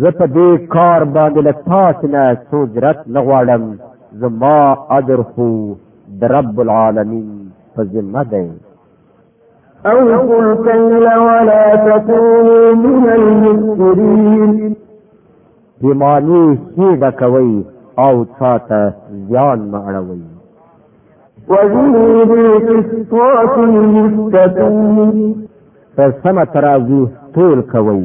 زه په دې کار باندې له تاسو نه څو جرت نه غواړم زما اجر خو د رب العالمین په ذمه دی أوفوا الكيل ولا تكونوا من المسرين پیمانی سی ډکوي او چاته زیان مه اړوي وزنوا بالقسطاس المستقيم په سمه ترازو تول کوي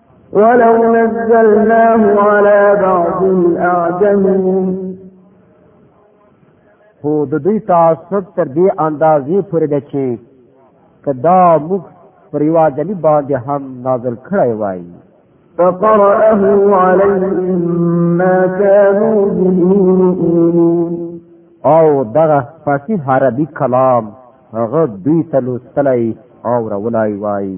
ولو نزلناه على بعض الاعجمين هو د دوی تعصب تر دې اندازې پورې ده چې که دا موږ پر یو عجمي باندې هم نازل کړی وای فقرأه عليهم ما كانوا به يؤمنون او دغه فصیح عربي کلام هغه دوی ته لوستلی او راولای وای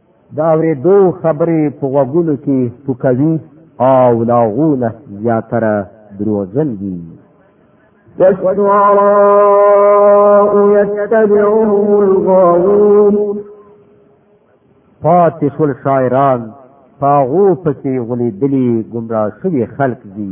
دا اورېدو خبرې په غوږونو کې پوکوي او له هغو نه زیاتره دروغجن دي والشعراء يتبعهم الغاوون پاتې شول شاعران په هغو پسې غولېدلي ګمراه شوي خلک دي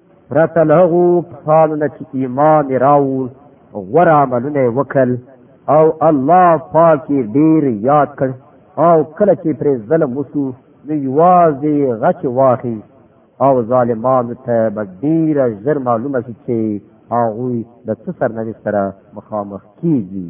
پرته له هغو کسانو نه چې ایمان یې راوړ غوره عملونه یې وکړ او الله پاک یې ډېر یاد کړ او کله چې پرې ظلم وشو نو یوازې غچ واخی او ظالمانو ته به ډېره ژر معلومه شي چې هغوی د څه سرنوشت سره مخامخ کیږي